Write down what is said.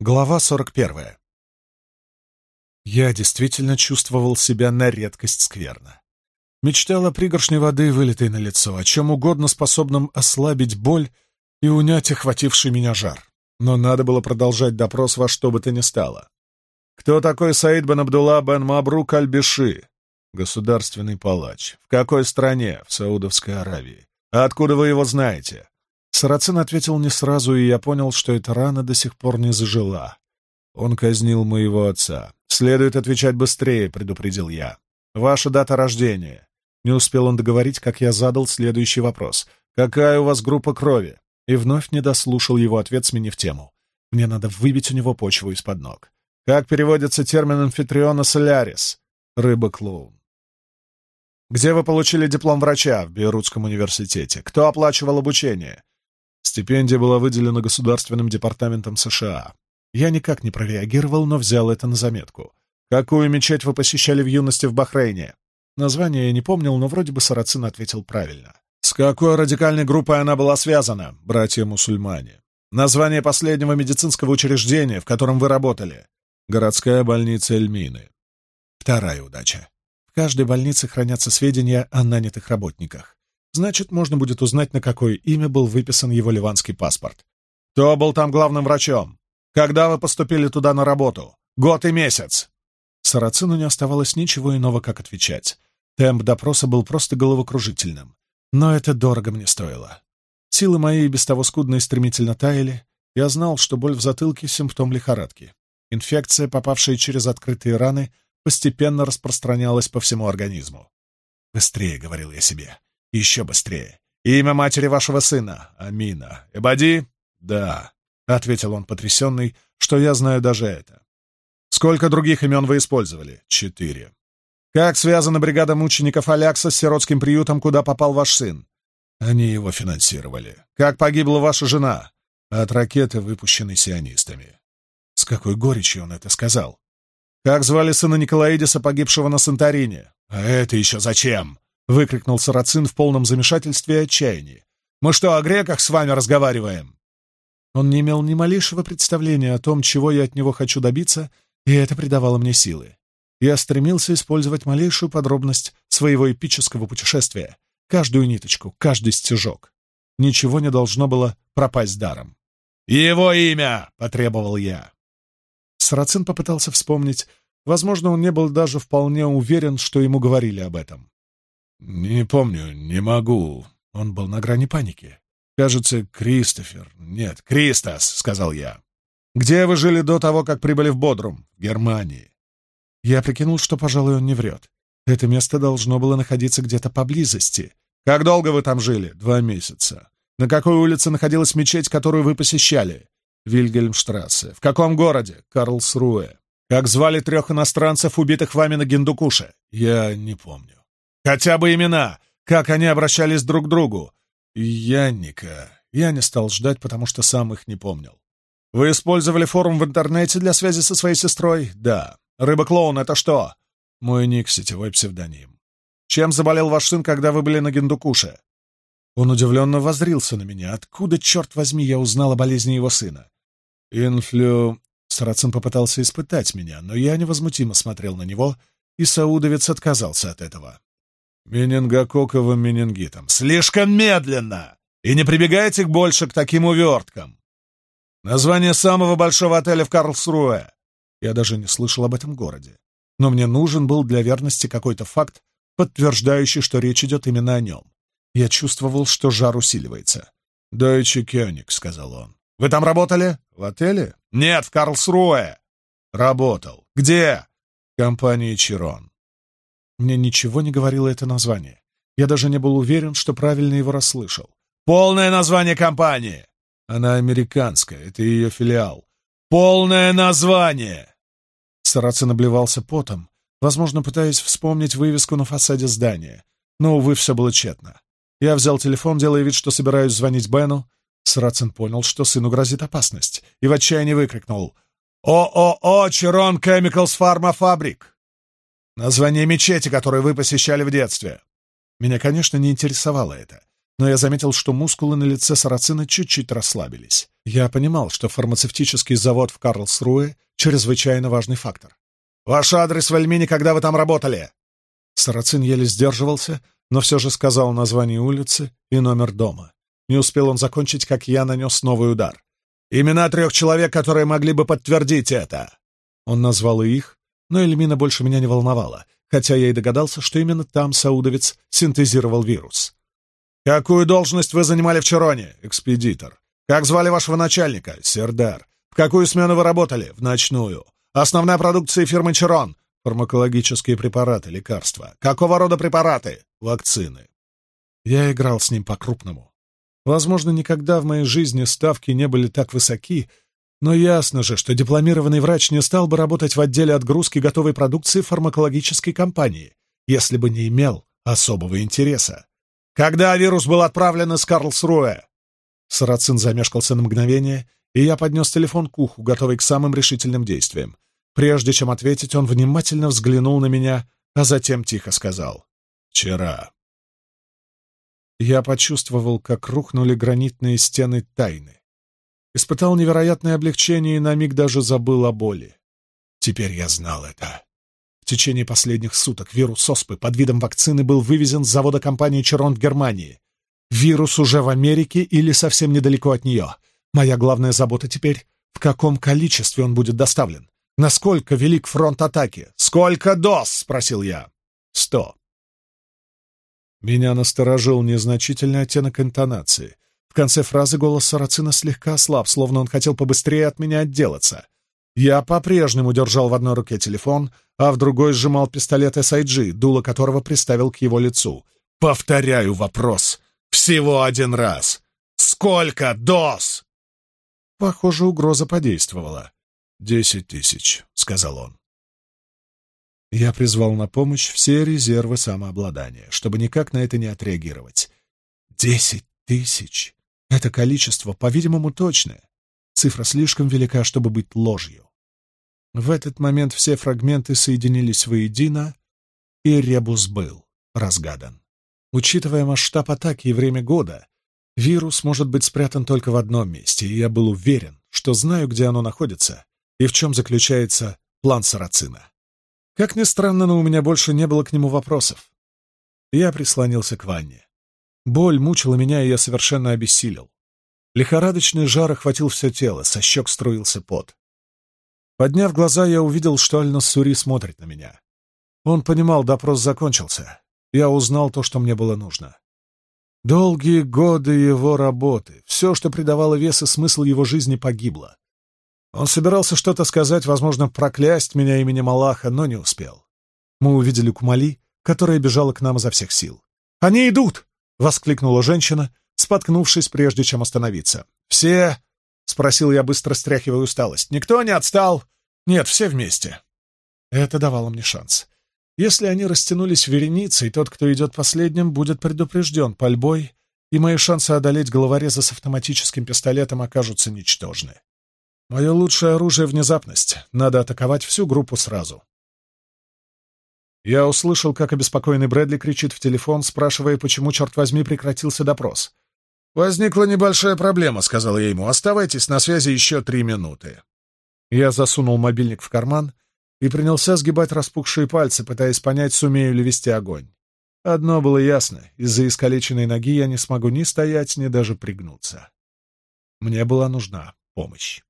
Глава 41. Я действительно чувствовал себя на редкость скверно. Мечтал о пригоршне воды, вылитой на лицо, о чем угодно способном ослабить боль и унять охвативший меня жар. Но надо было продолжать допрос во что бы то ни стало. Кто такой Саид бен Абдулла бен Мабрук Альбиши?» Государственный палач. В какой стране? В Саудовской Аравии. А откуда вы его знаете? Сарацин ответил не сразу, и я понял, что эта рана до сих пор не зажила. Он казнил моего отца. «Следует отвечать быстрее», — предупредил я. «Ваша дата рождения». Не успел он договорить, как я задал следующий вопрос. «Какая у вас группа крови?» И вновь не дослушал его ответ, сменив тему. «Мне надо выбить у него почву из-под ног». «Как переводится термин амфитриона солярис?» «Рыба-клоун». «Где вы получили диплом врача?» «В Бейрутском университете». «Кто оплачивал обучение?» Стипендия была выделена Государственным департаментом США. Я никак не прореагировал, но взял это на заметку. «Какую мечеть вы посещали в юности в Бахрейне?» Название я не помнил, но вроде бы Сарацин ответил правильно. «С какой радикальной группой она была связана, братья-мусульмане?» «Название последнего медицинского учреждения, в котором вы работали?» «Городская больница Эльмины». Вторая удача. В каждой больнице хранятся сведения о нанятых работниках. Значит, можно будет узнать, на какое имя был выписан его ливанский паспорт. Кто был там главным врачом? Когда вы поступили туда на работу? Год и месяц!» Сарацину не оставалось ничего иного, как отвечать. Темп допроса был просто головокружительным. Но это дорого мне стоило. Силы мои без того скудные стремительно таяли. Я знал, что боль в затылке — симптом лихорадки. Инфекция, попавшая через открытые раны, постепенно распространялась по всему организму. «Быстрее», — говорил я себе, еще быстрее. Имя матери вашего сына. Амина. Эбади? Да, — ответил он потрясенный, что я знаю даже это. Сколько других имен вы использовали? Четыре. Как связана бригада мучеников Алякса с сиротским приютом, куда попал ваш сын? Они его финансировали. Как погибла ваша жена? От ракеты, выпущенной сионистами. С какой горечью он это сказал? Как звали сына Николаидиса, погибшего на Санторине? А это еще зачем? — выкрикнул Сарацин в полном замешательстве и отчаянии. «Мы что, о греках с вами разговариваем?» Он не имел ни малейшего представления о том, чего я от него хочу добиться, и это придавало мне силы. Я стремился использовать малейшую подробность своего эпического путешествия, каждую ниточку, каждый стежок. Ничего не должно было пропасть даром. «Его имя!» — потребовал я. Сарацин попытался вспомнить. Возможно, он не был даже вполне уверен, что ему говорили об этом. «Не помню, не могу». Он был на грани паники. «Кажется, Кристофер». «Нет, Кристос», — сказал я. «Где вы жили до того, как прибыли в Бодрум?» «В Германии». Я прикинул, что, пожалуй, он не врет. Это место должно было находиться где-то поблизости. «Как долго вы там жили?» «Два месяца». «На какой улице находилась мечеть, которую вы посещали?» «Вильгельмштрассе». «В каком городе?» «Карлсруэ». «Как звали трех иностранцев, убитых вами на Гиндукуше?» «Я не помню». Хотя бы имена, как они обращались друг к другу. Янника. Я не стал ждать, потому что сам их не помнил. Вы использовали форум в интернете для связи со своей сестрой? Да. Рыба-клоун — это что? Мой ник — сетевой псевдоним. Чем заболел ваш сын, когда вы были на Гендукуше? Он удивленно воззрился на меня. Откуда, черт возьми, я узнал о болезни его сына? Инфлю... Сарацин попытался испытать меня, но я невозмутимо смотрел на него, и саудовец отказался от этого. Менингококковым менингитом. Слишком медленно! И не прибегайте больше к таким уверткам. Название самого большого отеля в Карлсруэ. Я даже не слышал об этом городе. Но мне нужен был для верности какой-то факт, подтверждающий, что речь идет именно о нем. Я чувствовал, что жар усиливается. «Дойче Кёник», — сказал он. «Вы там работали?» «В отеле?» «Нет, в Карлсруэ». «Работал». «Где?» «В компании Чирон». Мне ничего не говорило это название. Я даже не был уверен, что правильно его расслышал. «Полное название компании!» «Она американская, это ее филиал. Полное название!» Сарацин обливался потом, возможно, пытаясь вспомнить вывеску на фасаде здания. Но, увы, все было тщетно. Я взял телефон, делая вид, что собираюсь звонить Бену. Сарацин понял, что сыну грозит опасность, и в отчаянии выкрикнул «О-о-о, Черон Chemicals Pharma Fabric!» Название мечети, которую вы посещали в детстве. Меня, конечно, не интересовало это, но я заметил, что мускулы на лице сарацина чуть-чуть расслабились. Я понимал, что фармацевтический завод в Карлсруе — чрезвычайно важный фактор. «Ваш адрес в Эльмине, когда вы там работали?» Сарацин еле сдерживался, но все же сказал название улицы и номер дома. Не успел он закончить, как я нанес новый удар. «Имена трех человек, которые могли бы подтвердить это!» Он назвал их, но Эльмина больше меня не волновала, хотя я и догадался, что именно там саудовец синтезировал вирус. «Какую должность вы занимали в Чароне, экспедитор? Как звали вашего начальника, Сердар? В какую смену вы работали? В ночную. Основная продукция фирмы Чарон — фармакологические препараты, лекарства. Какого рода препараты? Вакцины». Я играл с ним по-крупному. Возможно, никогда в моей жизни ставки не были так высоки, но ясно же, что дипломированный врач не стал бы работать в отделе отгрузки готовой продукции фармакологической компании, если бы не имел особого интереса. Когда вирус был отправлен из Карлсруэ? Сарацин замешкался на мгновение, и я поднес телефон к уху, готовый к самым решительным действиям. Прежде чем ответить, он внимательно взглянул на меня, а затем тихо сказал «Вчера». Я почувствовал, как рухнули гранитные стены тайны испытал невероятное облегчение и на миг даже забыл о боли. Теперь я знал это. В течение последних суток вирус оспы под видом вакцины был вывезен с завода компании «Черон» в Германии. Вирус уже в Америке или совсем недалеко от нее. Моя главная забота теперь — в каком количестве он будет доставлен. Насколько велик фронт атаки? Сколько доз? — спросил я. Сто. Меня насторожил незначительный оттенок интонации — в конце фразы голос Сарацина слегка слаб, словно он хотел побыстрее от меня отделаться. Я по-прежнему держал в одной руке телефон, а в другой сжимал пистолет SIG, дуло которого приставил к его лицу. «Повторяю вопрос. Всего один раз. Сколько доз?» Похоже, угроза подействовала. «Десять тысяч», — сказал он. Я призвал на помощь все резервы самообладания, чтобы никак на это не отреагировать. «Десять тысяч!» Это количество, по-видимому, точное. Цифра слишком велика, чтобы быть ложью. В этот момент все фрагменты соединились воедино, и ребус был разгадан. Учитывая масштаб атаки и время года, вирус может быть спрятан только в одном месте, и я был уверен, что знаю, где оно находится и в чем заключается план Сарацина. Как ни странно, но у меня больше не было к нему вопросов. Я прислонился к ванне. Боль мучила меня, и я совершенно обессилел. Лихорадочный жар охватил все тело, со щек струился пот. Подняв глаза, я увидел, что Аль-Насури смотрит на меня. Он понимал, допрос закончился. Я узнал то, что мне было нужно. Долгие годы его работы, все, что придавало вес и смысл его жизни, погибло. Он собирался что-то сказать, возможно, проклясть меня именем Аллаха, но не успел. Мы увидели Кумали, которая бежала к нам изо всех сил. «Они идут!» — воскликнула женщина, споткнувшись, прежде чем остановиться. «Все?» — спросил я, быстро стряхивая усталость. «Никто не отстал?» «Нет, все вместе». Это давало мне шанс. Если они растянулись вереницей, тот, кто идет последним, будет предупрежден пальбой, и мои шансы одолеть головореза с автоматическим пистолетом окажутся ничтожны. Мое лучшее оружие — внезапность. Надо атаковать всю группу сразу. Я услышал, как обеспокоенный Брэдли кричит в телефон, спрашивая, почему, черт возьми, прекратился допрос. «Возникла небольшая проблема», — сказал я ему. «Оставайтесь на связи еще три минуты». Я засунул мобильник в карман и принялся сгибать распухшие пальцы, пытаясь понять, сумею ли вести огонь. Одно было ясно — из-за искалеченной ноги я не смогу ни стоять, ни даже пригнуться. Мне была нужна помощь.